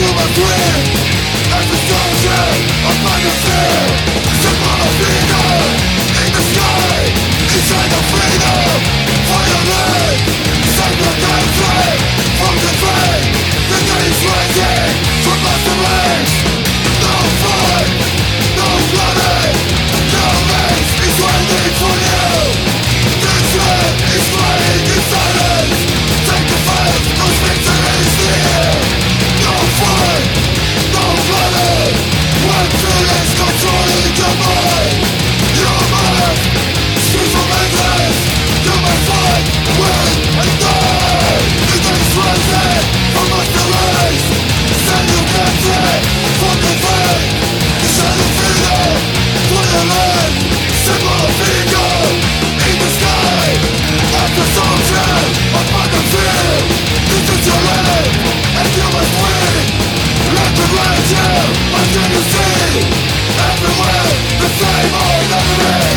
Until you Same old memories